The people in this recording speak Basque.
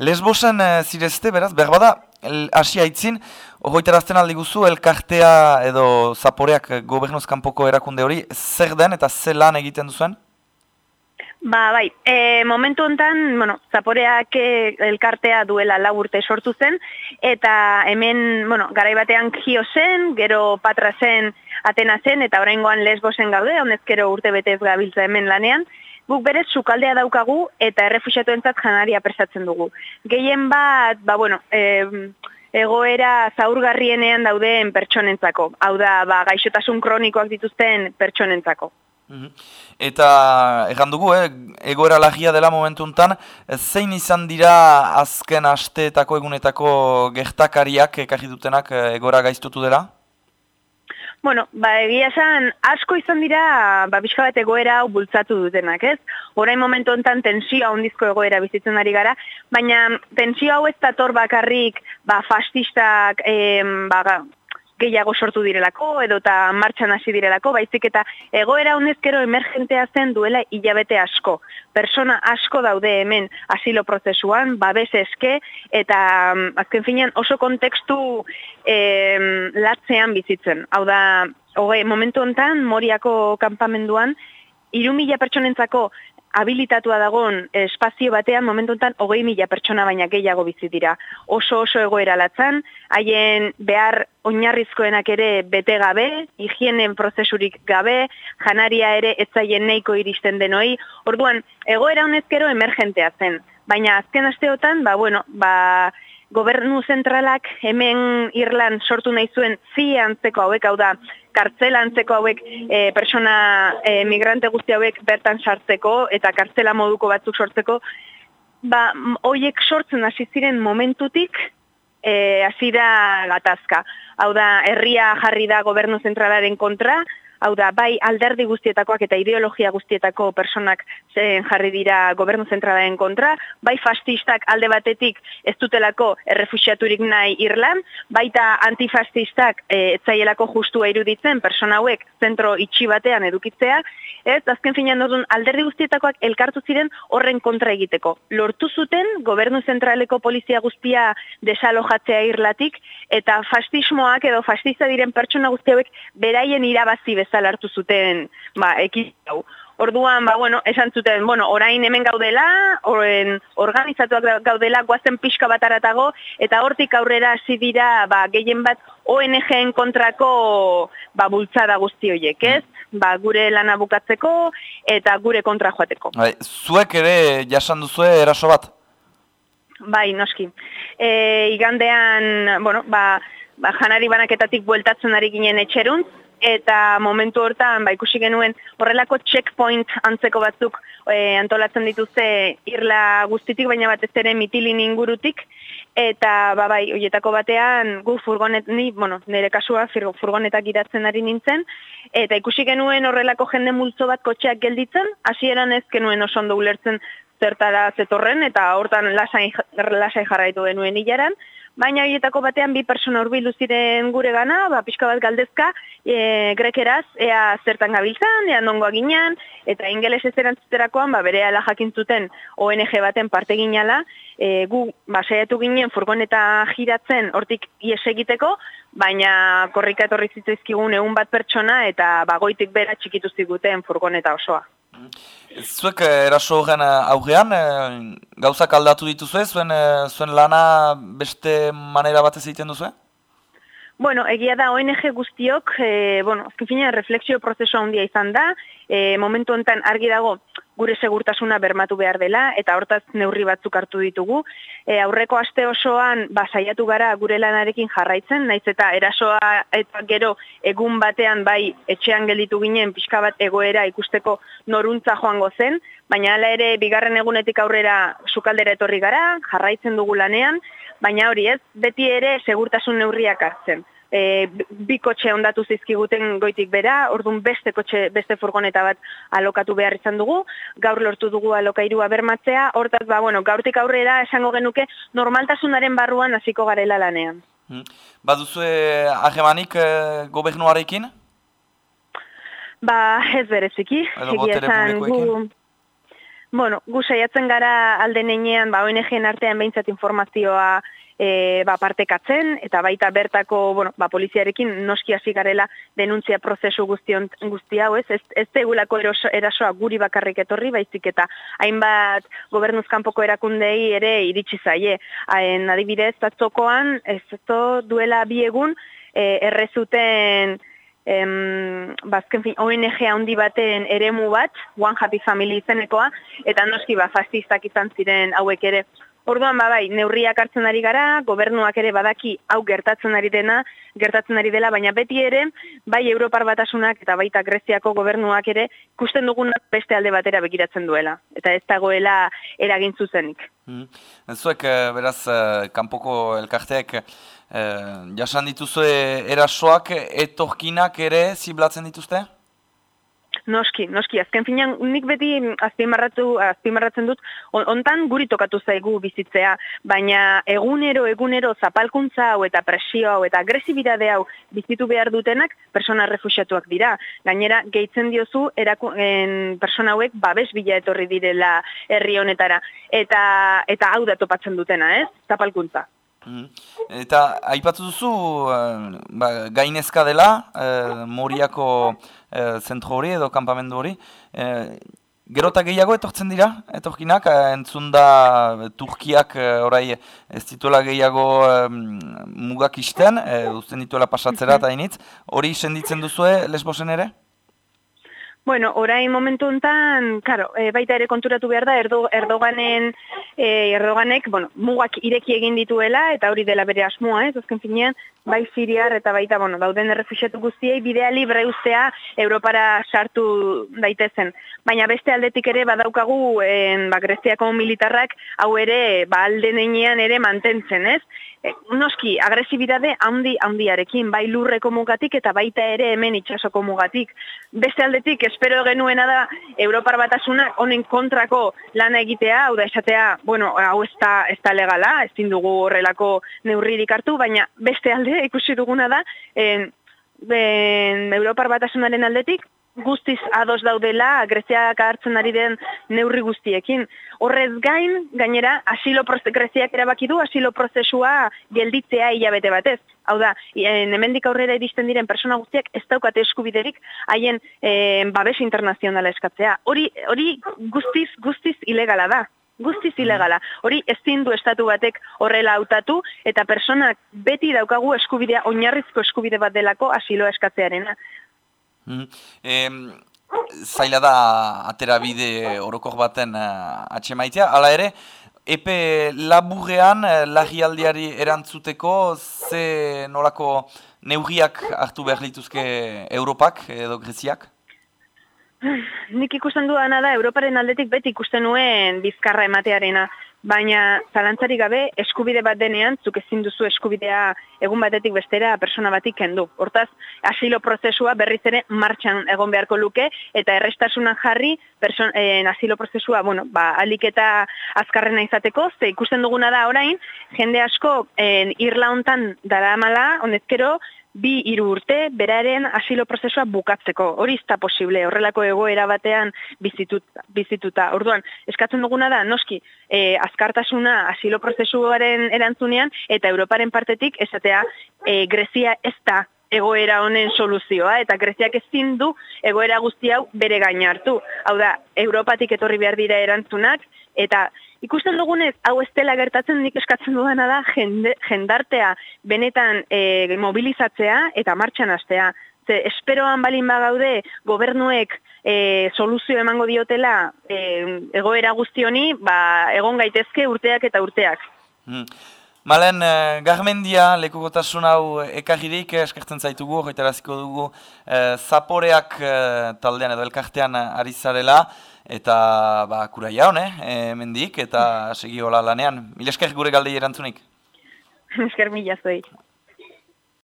Lesbosen e, zirezte, beraz, behar bada, hasi haitzin, hoitarazten aldi guzu, elkartea edo zaporeak gobernuz kanpoko erakunde hori, zer den eta zer lan egiten duzuen? Ba, bai, e, momentu honetan, bueno, zaporeak elkartea duela lau urte sortu zen, eta hemen, bueno, garai batean kio zen, gero patra zen, atena zen, eta oraingoan lesbosen gaude, honezkero urte betez gabiltza hemen lanean, guk berez sukaldea daukagu eta errefusiatu entzat janaria prestatzen dugu. Gehien bat, ba, bueno, e, egoera zaurgarrienean dauden pertsonentzako, hau da, ba, gaixotasun kronikoak dituzten pertsonentzako. Mhm. Eta egan dugu, eh, egoera lagia dela momentu enten, zein izan dira azken asteetako egunetako gertakariak ekarri dutenak eh, egoera gaiztutu dela? Bueno, ba, egia esan, asko izan dira, ba, bizka bat egoera hau bultzatu dutenak, ez? Horain momentu enten tensioa ondizko egoera bizitzen ari gara, baina tensio hau ez dator bakarrik, ba, fastistak, em, ba, gehiago sortu direlako edo eta martxan hasi direlako, baizik eta egoera honezkero emergentea zen duela hilabete asko. Persona asko daude hemen asilo prozesuan, babes eske, eta mm, azken finean oso kontekstu eh, latzean bizitzen. Hau da, hoge, momentu honetan, moriako kanpamenduan, Iru mila pertsonentzako habilitatua dagoen espazio batean momentu enten hogei mila pertsona baina gehiago bizi dira. Oso oso egoera latzan, haien behar oinarrizkoenak ere bete gabe, higienen prozesurik gabe, janaria ere etzaien neiko iristen denoi. Orduan, egoera honezkero emergentea zen. Baina azken asteotan, ba, bueno, ba, gobernu zentralak hemen Irlan sortu nahi zuen zi antzeko hauek, hau da, kartzela antzeko hauek e, persona e, migrante guzti hauek bertan sartzeko eta kartzela moduko batzuk sortzeko, ba, hoiek sortzen hasi ziren momentutik e, hasi da gatazka. Hau da, herria jarri da gobernu zentralaren kontra, hau da, bai alderdi guztietakoak eta ideologia guztietako personak zen jarri dira gobernu zentralaren kontra, bai fastistak alde batetik ez dutelako errefusiaturik nahi Irlan, baita antifastistak e, etzaielako justua iruditzen persona hauek zentro itxi batean edukitzea, ez, azken finean duzun alderdi guztietakoak elkartu ziren horren kontra egiteko. Lortu zuten gobernu zentraleko polizia guztia desalojatzea irlatik, eta fastismoak edo fastista diren pertsona guzti hauek beraien irabazi bezala hartu zuten ba, ekizau. Orduan, ba, bueno, esan zuten, bueno, orain hemen gaudela, oren organizatuak gaudela, guazen pixka bat aratago, eta hortik aurrera hasi dira, ba, gehien bat ONG-en kontrako ba, bultzada guzti horiek, ez? Ba, gure lana bukatzeko eta gure kontra joateko. Bai, zuek ere jasan duzue eraso bat? Bai, noski. E, igandean, bueno, ba, ba, janari banaketatik bueltatzen ari ginen etxeruntz, eta momentu hortan ba, ikusi genuen horrelako checkpoint antzeko batzuk e, antolatzen dituzte irla guztitik, baina batez ere mitilin ingurutik, eta ba, bai, oietako batean gu furgonet, ni, bueno, nire kasua furgonetak iratzen ari nintzen, eta ikusi genuen horrelako jende multzo bat kotxeak gelditzen, hasieran ez genuen oso ondo ulertzen zertara zetorren, eta hortan lasai, lasai jarraitu genuen hilaran, baina horietako batean bi persona urbildu ziren gure gana, ba, pixka bat galdezka, e, grekeraz, ea zertan gabiltzan, ea nongoa ginean, eta ingeles ez erantzuterakoan, ba, bere ala jakintzuten ONG baten parte ginala, e, gu, ba, saiatu ginen furgoneta giratzen hortik ies egiteko, baina korrika etorri zitzaizkigun egun bat pertsona, eta bagoitik bera txikitu ziguten furgoneta osoa. Zuek eh, eraso horren eh, aurrean, eh, gauzak aldatu dituzue, zuen, zuen lana beste manera batez egiten duzu? Bueno, egia da ONG guztiok, e, bueno, azken fina, refleksio prozesu handia izan da, e, momentu honetan argi dago gure segurtasuna bermatu behar dela, eta hortaz neurri batzuk hartu ditugu. E, aurreko aste osoan, basaiatu gara gure lanarekin jarraitzen, naiz eta erasoa eta gero egun batean bai etxean gelditu ginen pixka bat egoera ikusteko noruntza joango zen, baina hala ere bigarren egunetik aurrera sukaldera etorri gara, jarraitzen dugu lanean, baina hori ez, beti ere segurtasun neurriak hartzen. E, bi kotxe ondatu zizkiguten goitik bera, orduan beste kotxe, beste furgoneta bat alokatu behar izan dugu, gaur lortu dugu alokairua bermatzea, hortaz ba, bueno, gaurtik aurrera esango genuke normaltasunaren barruan hasiko garela lanean. Hmm. Baduzu ahemanik e, gobernuarekin? Ba, ez bereziki. Edo publikoekin? Bueno, gu saiatzen gara alde neinean, ba, ONG-en artean behintzat informazioa e, ba, partekatzen, eta baita bertako, bueno, ba, poliziarekin noski hasi garela denuntzia prozesu guztion, guzti hau, ez? Ez, ez tegulako erasoa guri bakarrik etorri, baizik eta hainbat gobernuzkanpoko erakundei ere iritsi zaie. Hain adibidez, atzokoan, ez duela bi egun, e, errezuten em, bazken fin, ONG handi baten eremu bat, One Happy Family izenekoa, eta noski ba, fastistak izan ziren hauek ere. Orduan ba bai, neurriak hartzen ari gara, gobernuak ere badaki hau gertatzen ari dena, gertatzen ari dela, baina beti ere, bai Europar batasunak eta baita Greziako gobernuak ere, kusten dugunak beste alde batera begiratzen duela, eta ez dagoela eragin zuzenik. Mm. Zuek, eh, beraz, eh, kanpoko elkarteek, eh, jasan dituzue erasoak, etorkinak ere ziblatzen dituzte? Noski, noski, azken finean nik beti azpimarratu, azpimarratzen dut, ontan guri tokatu zaigu bizitzea, baina egunero, egunero zapalkuntza hau eta presio hau eta agresibidade hau bizitu behar dutenak persona refusiatuak dira. Gainera, gehitzen diozu, eraku, en, persona hauek babes bila etorri direla herri honetara. Eta, eta hau da topatzen dutena, ez? Zapalkuntza. Mm. Eta aipatu duzu uh, ba, gainezka dela uh, Moriako uh, zentro hori edo kampamendu hori. Uh, Gerota gehiago etortzen dira, etorkinak, entzun da Turkiak orai ez dituela gehiago um, mugak isten, uh, uzten dituela pasatzera eta initz. Hori senditzen duzue lesbosen ere? Bueno, orain momentu hontan, claro, e, baita ere konturatu behar da Erdo, Erdoganen e, Erdoganek, bueno, mugak ireki egin dituela eta hori dela bere asmoa, ez? Azken finean, bai Siriar eta baita, bueno, dauden errefuxiatu guztiei bidea libre ustea Europara sartu daitezen. Baina beste aldetik ere badaukagu en ba Greziako militarrak hau ere ba alde ere mantentzen, ez? E, noski, agresibidade handi handiarekin, bai lurreko mugatik eta baita ere hemen itsasoko mugatik. Beste aldetik, espero genuena da Europar batasunak honen kontrako lana egitea, hau da esatea, bueno, hau ez da, ez da legala, ez dugu horrelako neurririk hartu, baina beste alde ikusi duguna da, en, ben, Europar batasunaren aldetik, guztiz ados daudela Greziak hartzen ari den neurri guztiekin. Horrez gain, gainera, asilo Greziak erabaki du asilo prozesua gelditzea hilabete batez. Hau da, hemendik aurrera iristen diren persona guztiak ez daukate eskubiderik haien e, babes internazionala eskatzea. Hori, hori guztiz, guztiz ilegala da. Guztiz ilegala. Hori ezin du estatu batek horrela hautatu eta personak beti daukagu eskubidea, oinarrizko eskubide bat delako asiloa eskatzearena. Mm. zaila da atera bide orokor baten uh, atxemaitea. Hala ere, epe laburrean uh, lagialdiari erantzuteko ze nolako neugriak hartu behar lituzke Europak edo Greziak? Nik ikusten duana da, Europaren aldetik beti ikusten nuen bizkarra ematearena baina zalantzari gabe eskubide bat denean, zuk ezin duzu eskubidea egun batetik bestera persona batik kendu. Hortaz, asilo prozesua berriz ere martxan egon beharko luke, eta errestasunan jarri person, en, asilo prozesua, bueno, ba, alik eta azkarrena izateko, ze ikusten duguna da orain, jende asko en, irla hontan dara amala, honezkero, bi hiru urte beraren asilo prozesua bukatzeko. Hori izta posible, horrelako egoera batean bizituta. bizituta. Orduan, eskatzen duguna da, noski, e, azkartasuna asilo prozesuaren erantzunean, eta Europaren partetik, esatea, e, Grezia ez da egoera honen soluzioa, eta Greziak ezin du egoera guzti hau bere gain hartu. Hau da, Europatik etorri behar dira erantzunak, eta ikusten dugunez, hau ez dela gertatzen nik eskatzen dudana da jende, jendartea benetan e, mobilizatzea eta martxan astea. Ze esperoan balin bagaude gobernuek e, soluzio emango diotela e, egoera guztioni, ba, egon gaitezke urteak eta urteak. Hmm. Malen, uh, garmendia lekukotasun hau ekarririk eskertzen zaitugu, horretaraziko dugu uh, zaporeak uh, taldean edo elkartean ari zarela, eta ba, kura jaun, eh, mendik, eta segi hola lanean. Mil esker gure galdei erantzunik. Esker mila zuei.